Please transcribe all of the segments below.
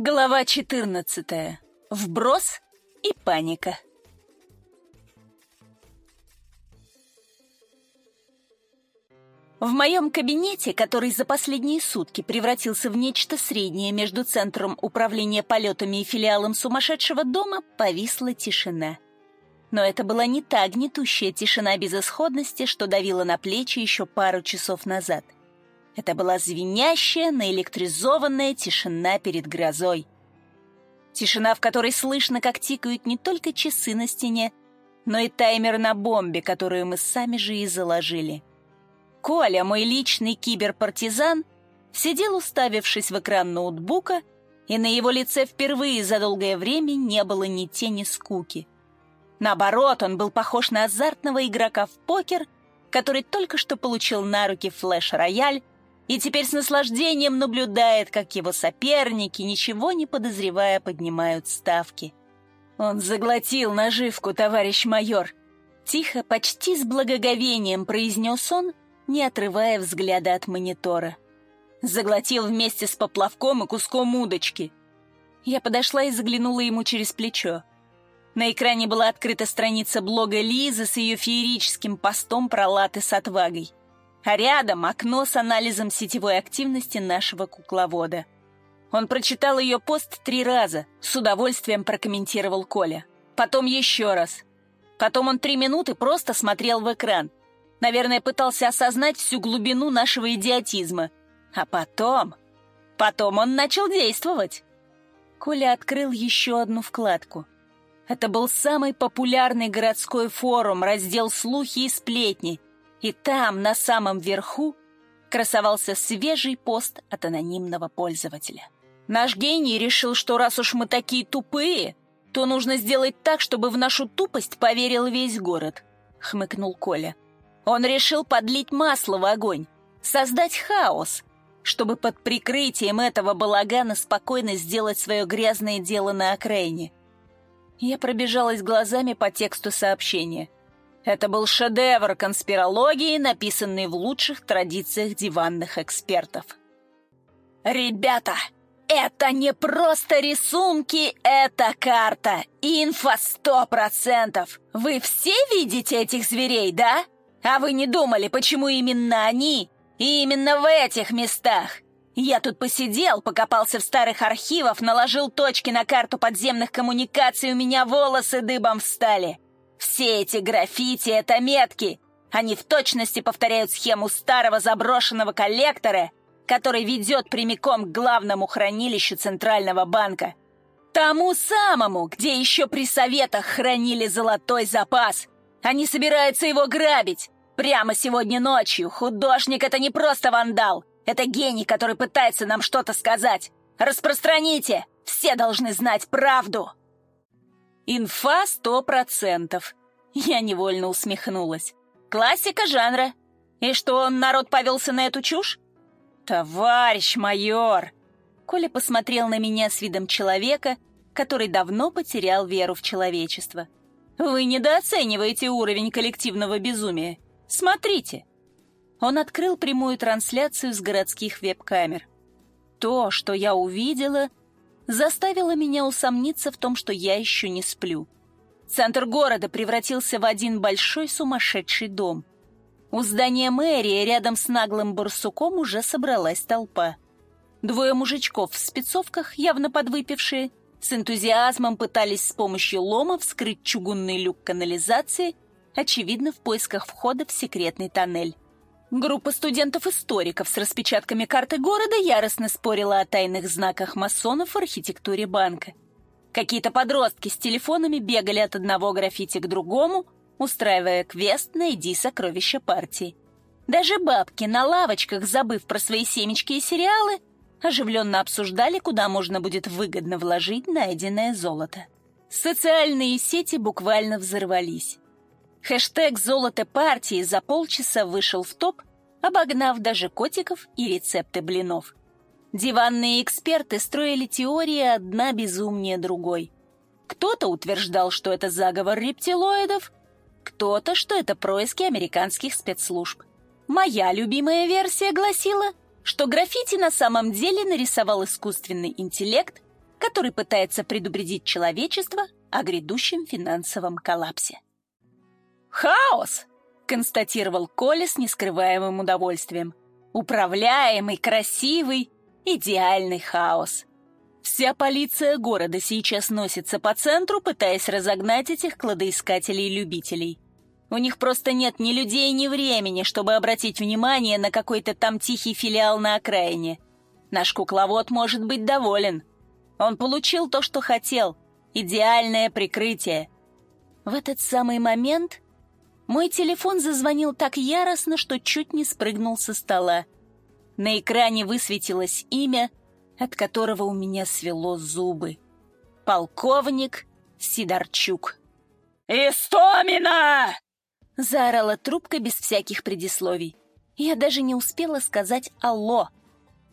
Глава 14. Вброс и паника. В моем кабинете, который за последние сутки превратился в нечто среднее между Центром управления полетами и филиалом сумасшедшего дома, повисла тишина. Но это была не та гнетущая тишина безысходности, что давила на плечи еще пару часов назад. Это была звенящая, наэлектризованная тишина перед грозой. Тишина, в которой слышно, как тикают не только часы на стене, но и таймер на бомбе, которую мы сами же и заложили. Коля, мой личный киберпартизан, сидел, уставившись в экран ноутбука, и на его лице впервые за долгое время не было ни тени скуки. Наоборот, он был похож на азартного игрока в покер, который только что получил на руки флеш-рояль и теперь с наслаждением наблюдает, как его соперники, ничего не подозревая, поднимают ставки. Он заглотил наживку, товарищ майор. Тихо, почти с благоговением произнес он, не отрывая взгляда от монитора. Заглотил вместе с поплавком и куском удочки. Я подошла и заглянула ему через плечо. На экране была открыта страница блога Лизы с ее феерическим постом про латы с отвагой. Рядом окно с анализом сетевой активности нашего кукловода. Он прочитал ее пост три раза, с удовольствием прокомментировал Коля. Потом еще раз. Потом он три минуты просто смотрел в экран, Наверное, пытался осознать всю глубину нашего идиотизма. А потом... Потом он начал действовать. Коля открыл еще одну вкладку. Это был самый популярный городской форум, раздел «Слухи и сплетни». И там, на самом верху, красовался свежий пост от анонимного пользователя. Наш гений решил, что раз уж мы такие тупые, то нужно сделать так, чтобы в нашу тупость поверил весь город, — хмыкнул Коля. Он решил подлить масло в огонь, создать хаос, чтобы под прикрытием этого балагана спокойно сделать свое грязное дело на окраине. Я пробежалась глазами по тексту сообщения. Это был шедевр конспирологии, написанный в лучших традициях диванных экспертов. «Ребята, это не просто рисунки, это карта. Инфа сто процентов. Вы все видите этих зверей, да?» А вы не думали, почему именно они и именно в этих местах? Я тут посидел, покопался в старых архивах, наложил точки на карту подземных коммуникаций, у меня волосы дыбом встали. Все эти граффити — это метки. Они в точности повторяют схему старого заброшенного коллектора, который ведет прямиком к главному хранилищу Центрального банка. Тому самому, где еще при советах хранили золотой запас. Они собираются его грабить. Прямо сегодня ночью. Художник — это не просто вандал. Это гений, который пытается нам что-то сказать. Распространите! Все должны знать правду!» Инфа сто процентов. Я невольно усмехнулась. Классика жанра. И что, народ повелся на эту чушь? «Товарищ майор!» Коля посмотрел на меня с видом человека, который давно потерял веру в человечество. «Вы недооцениваете уровень коллективного безумия. Смотрите!» Он открыл прямую трансляцию с городских веб-камер. То, что я увидела, заставило меня усомниться в том, что я еще не сплю. Центр города превратился в один большой сумасшедший дом. У здания мэрии рядом с наглым барсуком уже собралась толпа. Двое мужичков в спецовках, явно подвыпившие, с энтузиазмом пытались с помощью лома вскрыть чугунный люк канализации – очевидно, в поисках входа в секретный тоннель. Группа студентов-историков с распечатками карты города яростно спорила о тайных знаках масонов в архитектуре банка. Какие-то подростки с телефонами бегали от одного граффити к другому, устраивая квест «Найди сокровища партии». Даже бабки на лавочках, забыв про свои семечки и сериалы, оживленно обсуждали, куда можно будет выгодно вложить найденное золото. Социальные сети буквально взорвались. Хэштег «Золото партии» за полчаса вышел в топ, обогнав даже котиков и рецепты блинов. Диванные эксперты строили теории одна безумнее другой. Кто-то утверждал, что это заговор рептилоидов, кто-то, что это происки американских спецслужб. Моя любимая версия гласила, что граффити на самом деле нарисовал искусственный интеллект, который пытается предупредить человечество о грядущем финансовом коллапсе. «Хаос!» — констатировал Коля с нескрываемым удовольствием. «Управляемый, красивый, идеальный хаос. Вся полиция города сейчас носится по центру, пытаясь разогнать этих кладоискателей-любителей. У них просто нет ни людей, ни времени, чтобы обратить внимание на какой-то там тихий филиал на окраине. Наш кукловод может быть доволен. Он получил то, что хотел. Идеальное прикрытие. В этот самый момент мой телефон зазвонил так яростно, что чуть не спрыгнул со стола. На экране высветилось имя, от которого у меня свело зубы. Полковник Сидорчук. «Истомина!» Заорала трубка без всяких предисловий. Я даже не успела сказать «Алло».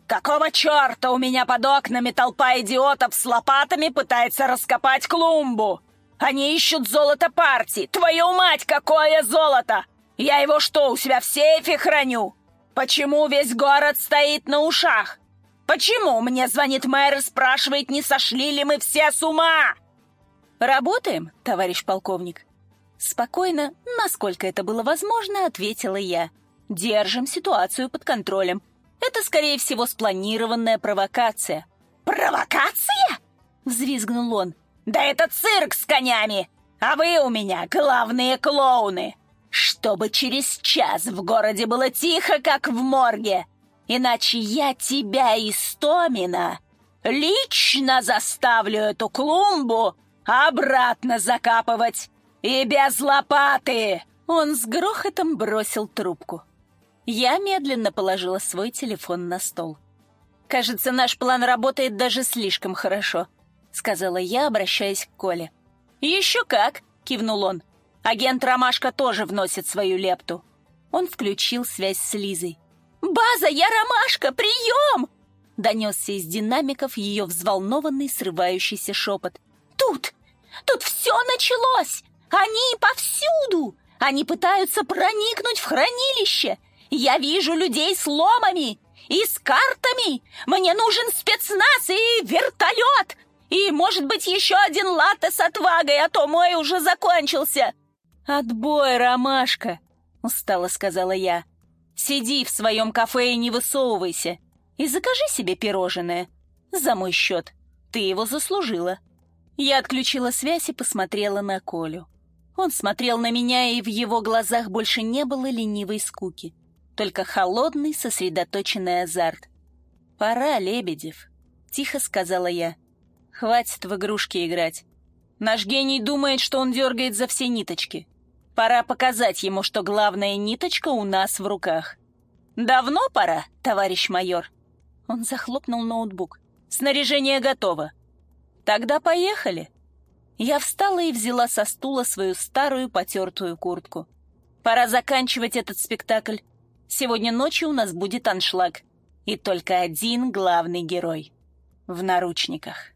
«Какого черта у меня под окнами толпа идиотов с лопатами пытается раскопать клумбу? Они ищут золото партии. Твою мать, какое золото! Я его что, у себя в сейфе храню? Почему весь город стоит на ушах? Почему мне звонит мэр и спрашивает, не сошли ли мы все с ума?» «Работаем, товарищ полковник?» Спокойно, насколько это было возможно, ответила я. Держим ситуацию под контролем. Это, скорее всего, спланированная провокация. «Провокация?» — взвизгнул он. «Да это цирк с конями! А вы у меня главные клоуны! Чтобы через час в городе было тихо, как в морге! Иначе я тебя, Истомина, лично заставлю эту клумбу обратно закапывать!» «И без лопаты!» Он с грохотом бросил трубку. Я медленно положила свой телефон на стол. «Кажется, наш план работает даже слишком хорошо», — сказала я, обращаясь к Коле. «Еще как!» — кивнул он. «Агент Ромашка тоже вносит свою лепту». Он включил связь с Лизой. «База, я Ромашка! Прием!» Донесся из динамиков ее взволнованный срывающийся шепот. «Тут! Тут все началось! Они повсюду! Они пытаются проникнуть в хранилище! Я вижу людей с ломами и с картами! Мне нужен спецназ и вертолет! И, может быть, еще один латте с отвагой, а то мой уже закончился!» «Отбой, ромашка!» — устало сказала я. «Сиди в своем кафе и не высовывайся. И закажи себе пирожное. За мой счет. Ты его заслужила». Я отключила связь и посмотрела на Колю. Он смотрел на меня, и в его глазах больше не было ленивой скуки, только холодный, сосредоточенный азарт. «Пора, Лебедев», — тихо сказала я. «Хватит в игрушки играть. Наш гений думает, что он дергает за все ниточки. Пора показать ему, что главная ниточка у нас в руках». «Давно пора, товарищ майор?» Он захлопнул ноутбук. «Снаряжение готово». «Тогда поехали». Я встала и взяла со стула свою старую потертую куртку. Пора заканчивать этот спектакль. Сегодня ночью у нас будет аншлаг. И только один главный герой. В наручниках.